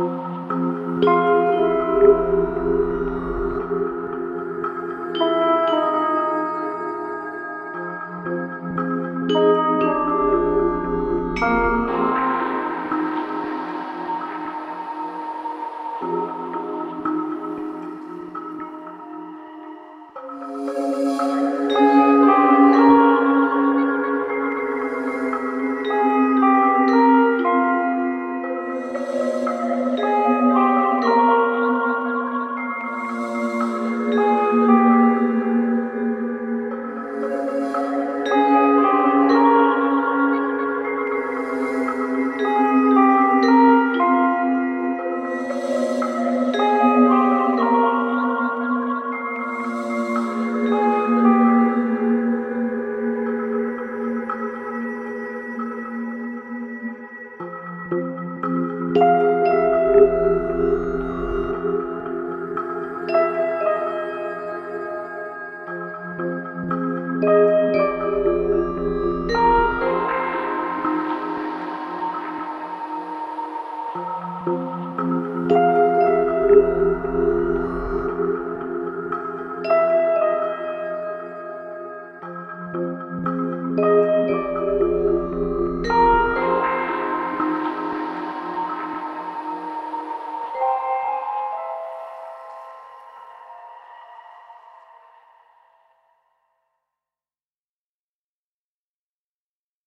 Música Música